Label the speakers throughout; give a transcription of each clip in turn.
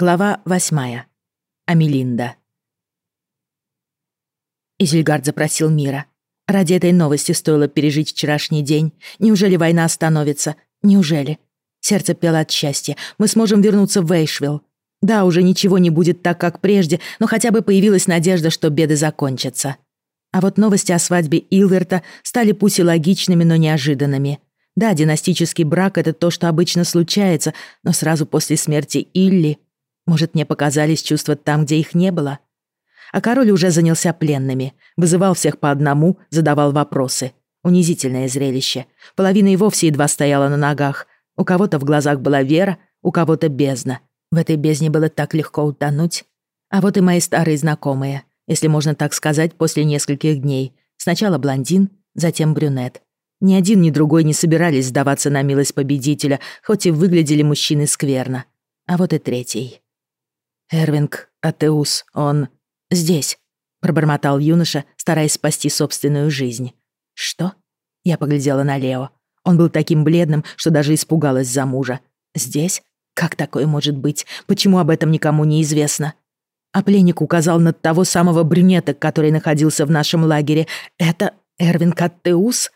Speaker 1: Глава восьмая. Амелинда. Изельгард запросил мира. Ради этой новости стоило пережить вчерашний день. Неужели война остановится? Неужели? Сердце пело от счастья. Мы сможем вернуться в Эйшвилл. Да, уже ничего не будет так, как прежде, но хотя бы появилась надежда, что беды закончатся. А вот новости о свадьбе Илверта стали пусть и логичными, но неожиданными. Да, династический брак — это то, что обычно случается, но сразу после смерти Илли может, мне показались чувства там, где их не было? А король уже занялся пленными, вызывал всех по одному, задавал вопросы. Унизительное зрелище. Половина и вовсе едва стояла на ногах. У кого-то в глазах была вера, у кого-то бездна. В этой бездне было так легко утонуть. А вот и мои старые знакомые, если можно так сказать, после нескольких дней. Сначала блондин, затем брюнет. Ни один, ни другой не собирались сдаваться на милость победителя, хоть и выглядели мужчины скверно. А вот и третий. «Эрвинг Атеус, он здесь», — пробормотал юноша, стараясь спасти собственную жизнь. «Что?» — я поглядела на Лео. Он был таким бледным, что даже испугалась за мужа. «Здесь? Как такое может быть? Почему об этом никому не известно?» А пленник указал на того самого брюнета, который находился в нашем лагере. «Это Эрвин Аттеус?»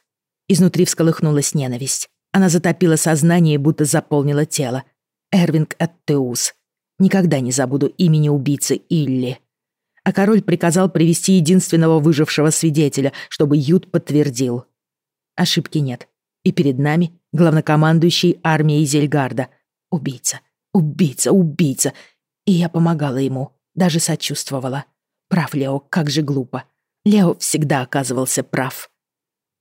Speaker 1: Изнутри всколыхнулась ненависть. Она затопила сознание, будто заполнила тело. Эрвинг Аттеус. Никогда не забуду имени убийцы Илли. А король приказал привести единственного выжившего свидетеля, чтобы Ют подтвердил. Ошибки нет. И перед нами главнокомандующий армией Зельгарда. Убийца, убийца, убийца. И я помогала ему, даже сочувствовала. Прав Лео, как же глупо. Лео всегда оказывался прав.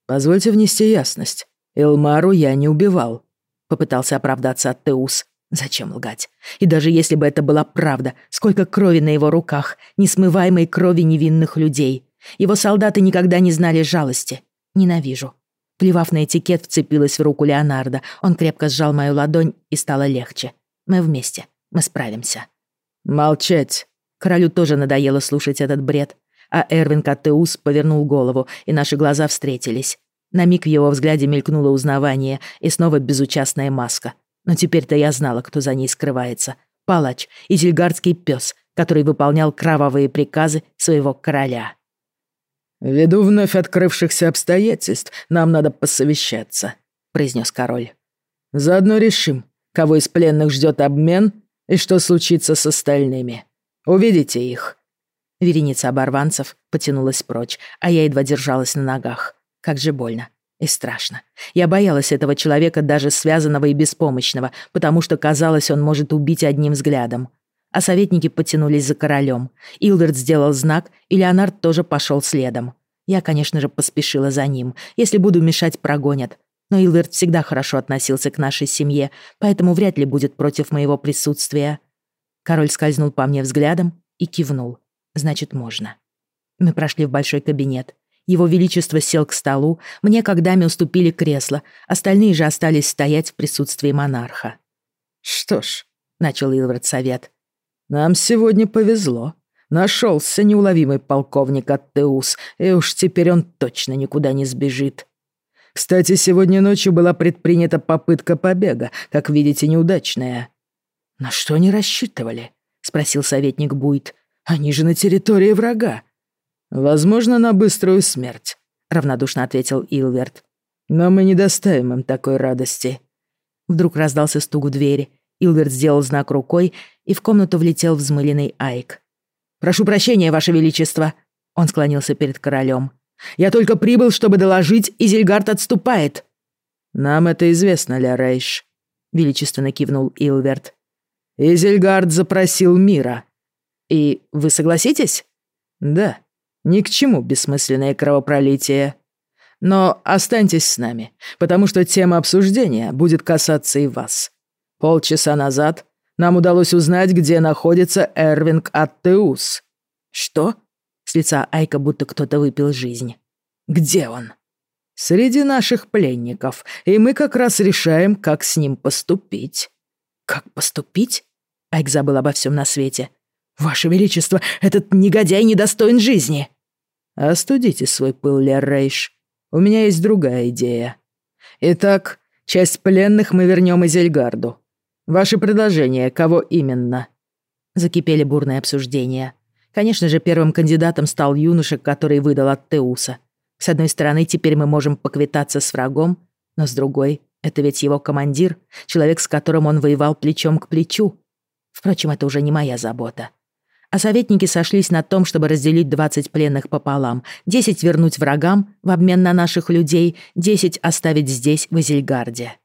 Speaker 2: «Позвольте внести ясность. Элмару я не убивал», — попытался оправдаться Аттеус.
Speaker 1: Зачем лгать? И даже если бы это была правда, сколько крови на его руках, несмываемой крови невинных людей. Его солдаты никогда не знали жалости. Ненавижу. Плевав на этикет, вцепилась в руку Леонардо. Он крепко сжал мою ладонь, и стало легче. Мы вместе. Мы справимся.
Speaker 2: «Молчать!»
Speaker 1: Королю тоже надоело слушать этот бред. А Эрвин Каттеус повернул голову, и наши глаза встретились. На миг в его взгляде мелькнуло узнавание, и снова безучастная маска — но теперь-то я знала, кто за ней скрывается. Палач и зельгардский пес, который выполнял кровавые приказы своего короля.
Speaker 2: «Ввиду вновь открывшихся обстоятельств нам надо посовещаться», — произнес король. «Заодно решим, кого из пленных ждет обмен и что случится с остальными. Увидите их».
Speaker 1: Вереница оборванцев потянулась прочь, а я едва держалась на ногах. Как же больно. И страшно. Я боялась этого человека, даже связанного и беспомощного, потому что казалось, он может убить одним взглядом. А советники потянулись за королем. Илверт сделал знак, и Леонард тоже пошел следом. Я, конечно же, поспешила за ним. Если буду мешать, прогонят. Но Илверт всегда хорошо относился к нашей семье, поэтому вряд ли будет против моего присутствия. Король скользнул по мне взглядом и кивнул. Значит, можно. Мы прошли в большой кабинет. Его Величество сел к столу, мне как даме уступили кресло, остальные же остались стоять в присутствии монарха.
Speaker 2: «Что ж», — начал Илвард совет, — «нам сегодня повезло. Нашелся неуловимый полковник Аттеус, и уж теперь он точно никуда не сбежит. Кстати, сегодня ночью была предпринята попытка побега, как видите, неудачная».
Speaker 1: «На что они рассчитывали?» — спросил советник Буйт. «Они же на территории врага».
Speaker 2: «Возможно, на быструю смерть», — равнодушно ответил Илверт. «Но мы не доставим им такой радости».
Speaker 1: Вдруг раздался стук в двери. Илверт сделал знак рукой, и в комнату влетел взмыленный Айк. «Прошу прощения, Ваше Величество!» Он склонился перед королем. «Я только прибыл, чтобы доложить, и Зельгард отступает!»
Speaker 2: «Нам это известно, Ля Рейш», — величественно кивнул Илверт.
Speaker 1: «Изельгард запросил мира. И вы согласитесь?»
Speaker 2: «Да», ни к чему бессмысленное кровопролитие. Но останьтесь с нами, потому что тема обсуждения будет касаться и вас. Полчаса назад нам удалось узнать, где находится Эрвинг Аттеус».
Speaker 1: «Что?» С лица Айка будто кто-то выпил жизнь. «Где он?»
Speaker 2: «Среди наших пленников, и мы как раз решаем, как с ним поступить».
Speaker 1: «Как поступить?» Айк забыл обо всем на свете. «Ваше Величество, этот негодяй недостоин жизни!»
Speaker 2: «Остудите свой пыл, Леррейш. У меня есть другая идея. Итак, часть пленных мы вернем Изельгарду. Ваше предложение, кого именно?»
Speaker 1: Закипели бурные обсуждения. Конечно же, первым кандидатом стал юноша, который выдал от Теуса. С одной стороны, теперь мы можем поквитаться с врагом, но с другой, это ведь его командир, человек, с которым он воевал плечом к плечу. Впрочем, это уже не моя забота. А советники сошлись на том, чтобы разделить 20 пленных пополам, 10 вернуть врагам в обмен на наших людей, 10 оставить здесь, в Изельгарде.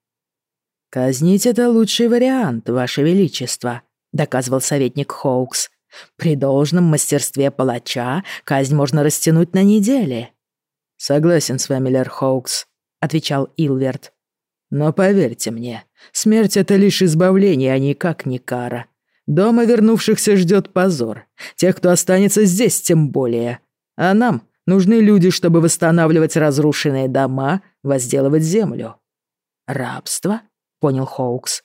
Speaker 2: «Казнить — это лучший вариант, Ваше Величество», — доказывал советник Хоукс. «При должном мастерстве палача казнь можно растянуть на недели». «Согласен с вами, Лер Хоукс», — отвечал Илверт. «Но поверьте мне, смерть — это лишь избавление, а никак не кара. Дома вернувшихся ждет позор. Тех, кто останется здесь, тем более. А нам нужны люди, чтобы восстанавливать разрушенные дома, возделывать землю». «Рабство?» — понял Хоукс.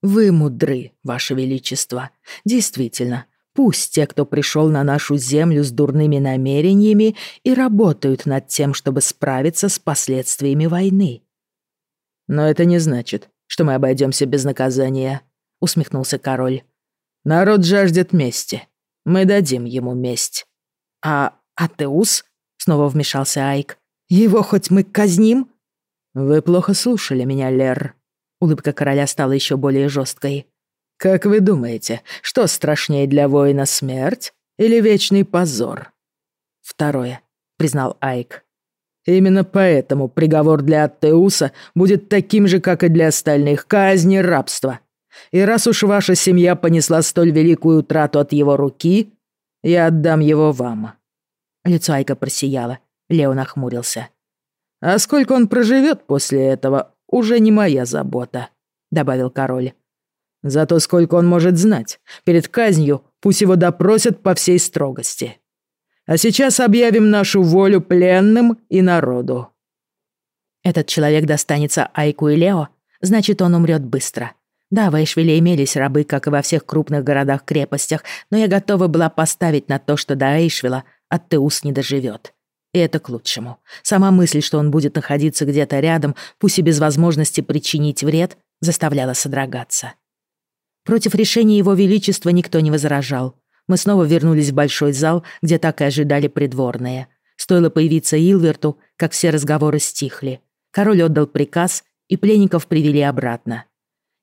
Speaker 2: «Вы мудры, Ваше Величество. Действительно, пусть те, кто пришел на нашу землю с дурными намерениями, и работают над тем, чтобы справиться с последствиями войны». «Но это не значит, что мы обойдемся без наказания», — усмехнулся король. «Народ жаждет мести. Мы дадим ему месть».
Speaker 1: «А Атеус?» — снова вмешался Айк. «Его хоть мы казним?»
Speaker 2: «Вы плохо слушали меня, Лер», Улыбка короля стала еще более жесткой. «Как вы думаете, что страшнее для воина смерть или вечный позор?»
Speaker 1: «Второе», — признал Айк.
Speaker 2: «Именно поэтому приговор для Аттеуса будет таким же, как и для остальных, казни рабства. И раз уж ваша семья понесла столь великую утрату от его руки, я отдам его вам».
Speaker 1: Лицо Айка просияло, Лео нахмурился.
Speaker 2: «А сколько он проживет после этого, уже не моя забота», — добавил король. «Зато сколько он может знать. Перед казнью пусть его допросят по всей строгости. А сейчас объявим нашу волю пленным и народу».
Speaker 1: Этот человек достанется Айку и Лео, значит, он умрет быстро. Да, в Эйшвилле имелись рабы, как и во всех крупных городах-крепостях, но я готова была поставить на то, что до Эйшвилла Аттеус не доживет. И это к лучшему. Сама мысль, что он будет находиться где-то рядом, пусть и без возможности причинить вред, заставляла содрогаться. Против решения его величества никто не возражал. Мы снова вернулись в большой зал, где так и ожидали придворные. Стоило появиться Илверту, как все разговоры стихли. Король отдал приказ, и пленников привели обратно.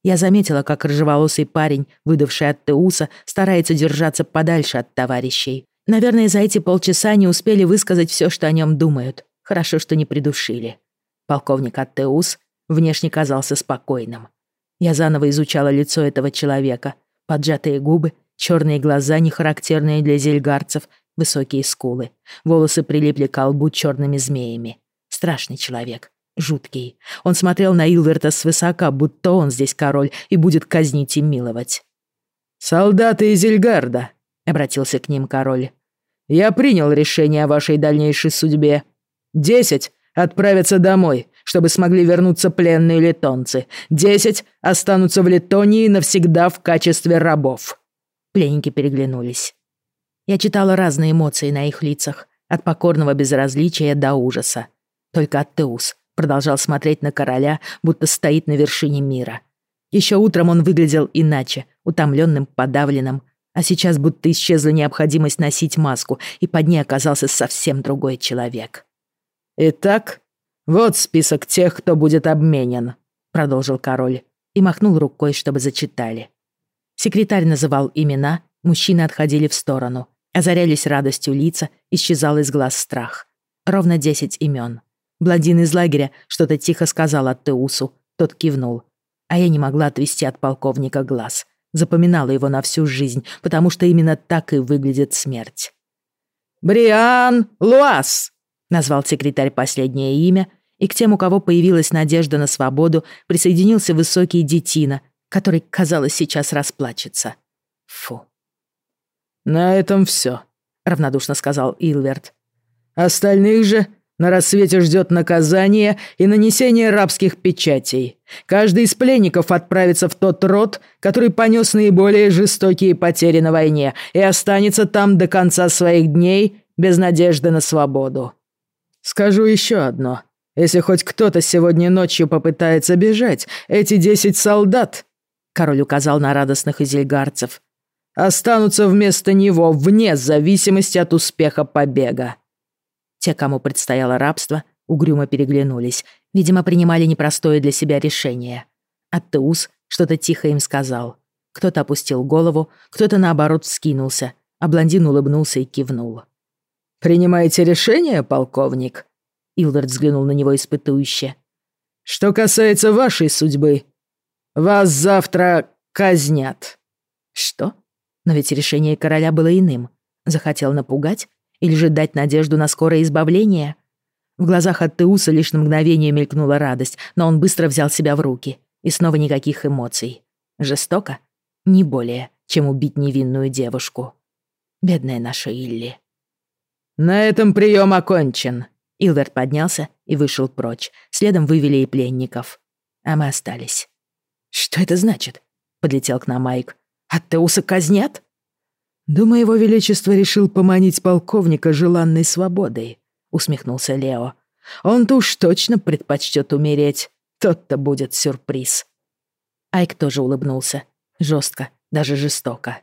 Speaker 1: Я заметила, как рыжеволосый парень, выдавший от Теуса, старается держаться подальше от товарищей. Наверное, за эти полчаса они успели высказать все, что о нем думают. Хорошо, что не придушили. Полковник Аттеус внешне казался спокойным. Я заново изучала лицо этого человека. Поджатые губы, черные глаза, не характерные для зельгарцев, высокие скулы. Волосы прилипли к лбу черными змеями. Страшный человек. Жуткий. Он смотрел на Илверта свысока, будто он здесь король и будет казнить и миловать.
Speaker 2: «Солдаты из Ильгарда!» — обратился к ним король. «Я принял решение о вашей дальнейшей судьбе. Десять отправятся домой, чтобы смогли вернуться пленные литонцы. Десять останутся в Литонии навсегда в качестве рабов».
Speaker 1: Пленники переглянулись. Я читала разные эмоции на их лицах, от покорного безразличия до ужаса. Только Аттеус продолжал смотреть на короля, будто стоит на вершине мира. Еще утром он выглядел иначе, утомленным, подавленным, а сейчас будто исчезла необходимость носить маску, и под ней оказался совсем другой человек.
Speaker 2: «Итак, вот список тех, кто будет обменен», — продолжил король и махнул рукой, чтобы зачитали.
Speaker 1: Секретарь называл имена, мужчины отходили в сторону, озарялись радостью лица, исчезал из глаз страх. Ровно десять имен. Блондин из лагеря что-то тихо сказал от Теусу, тот кивнул. А я не могла отвести от полковника глаз — запоминала его на всю жизнь, потому что именно так и выглядит смерть.
Speaker 2: «Бриан Луас!»
Speaker 1: — назвал секретарь последнее имя, и к тем, у кого появилась надежда на свободу, присоединился высокий детина, который, казалось, сейчас расплачется. Фу.
Speaker 2: «На этом все», — равнодушно сказал Илверт. «Остальных же на рассвете ждет наказание и нанесение рабских печатей. Каждый из пленников отправится в тот род, который понес наиболее жестокие потери на войне и останется там до конца своих дней без надежды на свободу. Скажу еще одно. Если хоть кто-то сегодня ночью попытается бежать, эти десять солдат, король указал на радостных изельгарцев, останутся вместо него вне зависимости от успеха побега.
Speaker 1: Те, кому предстояло рабство, угрюмо переглянулись. Видимо, принимали непростое для себя решение. Аттеус что-то тихо им сказал. Кто-то опустил голову, кто-то, наоборот, вскинулся, а блондин улыбнулся и кивнул.
Speaker 2: «Принимаете решение, полковник?»
Speaker 1: Илверт взглянул на него испытующе.
Speaker 2: «Что касается вашей судьбы, вас завтра казнят».
Speaker 1: «Что? Но ведь решение короля было иным. Захотел напугать или же дать надежду на скорое избавление?» В глазах Аттеуса лишь на мгновение мелькнула радость, но он быстро взял себя в руки. И снова никаких эмоций. Жестоко? Не более, чем убить невинную девушку. Бедная наша Илли.
Speaker 2: «На этом прием окончен»,
Speaker 1: Илверт поднялся и вышел прочь. Следом вывели и пленников. А мы остались. «Что это значит?» — подлетел к нам Майк. «От Теуса казнят?»
Speaker 2: «Думаю, его величество решил поманить полковника желанной свободой», — усмехнулся Лео. «Он-то уж точно предпочтет умереть. Тот-то будет сюрприз».
Speaker 1: Айк тоже улыбнулся. Жестко, даже жестоко.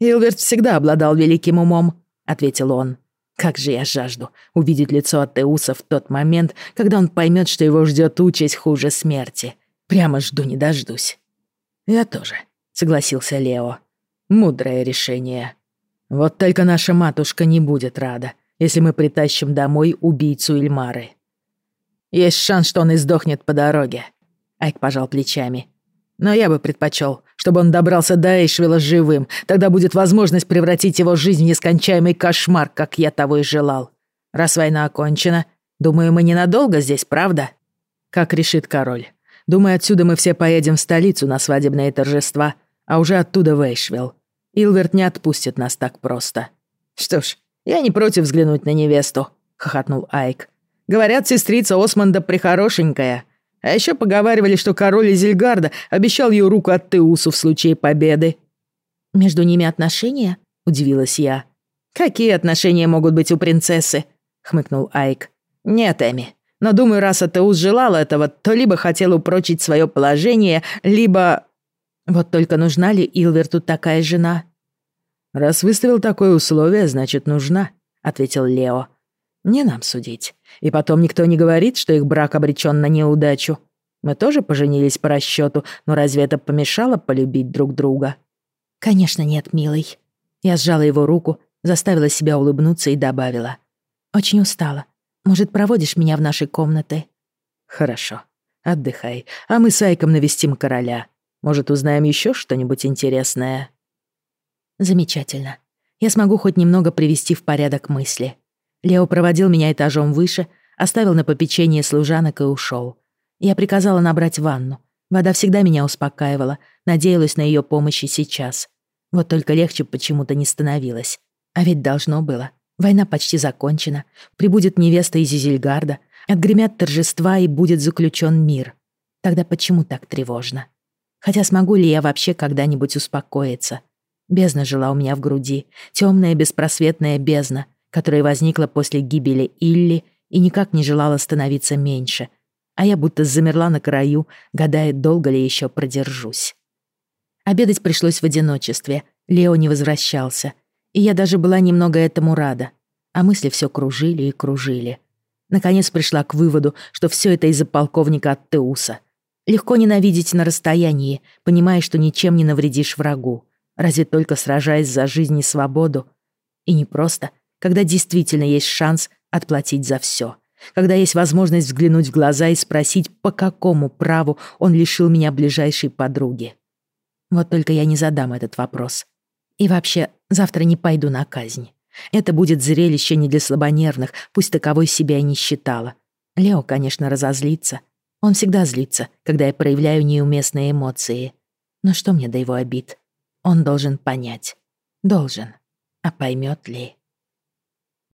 Speaker 2: «Илверт всегда обладал великим умом», — ответил он. Как же я жажду увидеть лицо Атеуса в тот момент, когда он поймет, что его ждет участь хуже смерти. Прямо жду не дождусь. Я тоже, согласился Лео. Мудрое решение. Вот только наша матушка не будет рада, если мы притащим домой убийцу Ильмары. Есть шанс, что он издохнет по дороге. Айк пожал плечами. Но я бы предпочел, чтобы он добрался до Эйшвилла живым. Тогда будет возможность превратить его жизнь в нескончаемый кошмар, как я того и желал. Раз война окончена, думаю, мы ненадолго здесь, правда? Как решит король. Думаю, отсюда мы все поедем в столицу на свадебные торжества, а уже оттуда в Эйшвилл. Илверт не отпустит нас так просто. Что ж, я не против взглянуть на невесту, хохотнул Айк. Говорят, сестрица Османда прихорошенькая. А еще поговаривали, что король Изельгарда обещал ее руку от Теусу в случае победы.
Speaker 1: «Между ними отношения?» — удивилась я.
Speaker 2: «Какие отношения могут быть у принцессы?» — хмыкнул Айк. «Нет, Эми. Но думаю, раз Атеус желал этого, то либо хотел упрочить свое положение, либо...»
Speaker 1: «Вот только нужна ли Илверту такая жена?»
Speaker 2: «Раз выставил такое условие, значит, нужна», — ответил Лео. Не нам судить. И потом никто не говорит, что их брак обречен на неудачу. Мы тоже поженились по расчету, но разве это помешало полюбить друг друга?
Speaker 1: Конечно, нет, милый. Я сжала его руку, заставила себя улыбнуться и добавила. Очень устала. Может, проводишь меня в нашей комнаты?
Speaker 2: Хорошо. Отдыхай, а мы с Айком навестим короля. Может, узнаем еще что-нибудь интересное?
Speaker 1: Замечательно. Я смогу хоть немного привести в порядок мысли. Лео проводил меня этажом выше, оставил на попечение служанок и ушел. Я приказала набрать ванну. Вода всегда меня успокаивала, надеялась на ее помощь и сейчас. Вот только легче почему-то не становилось. А ведь должно было. Война почти закончена, прибудет невеста из Изельгарда, отгремят торжества и будет заключен мир. Тогда почему так тревожно? Хотя смогу ли я вообще когда-нибудь успокоиться? Бездна жила у меня в груди, темная беспросветная бездна, которая возникла после гибели Илли и никак не желала становиться меньше, а я будто замерла на краю, гадая, долго ли еще продержусь. Обедать пришлось в одиночестве, Лео не возвращался, и я даже была немного этому рада, а мысли все кружили и кружили. Наконец пришла к выводу, что все это из-за полковника Аттеуса. Легко ненавидеть на расстоянии, понимая, что ничем не навредишь врагу, разве только сражаясь за жизнь и свободу. И не просто — когда действительно есть шанс отплатить за все, когда есть возможность взглянуть в глаза и спросить, по какому праву он лишил меня ближайшей подруги. Вот только я не задам этот вопрос. И вообще, завтра не пойду на казнь. Это будет зрелище не для слабонервных, пусть таковой себя и не считала. Лео, конечно, разозлится. Он всегда злится, когда я проявляю неуместные эмоции. Но что мне до его обид? Он должен понять. Должен. А поймет ли?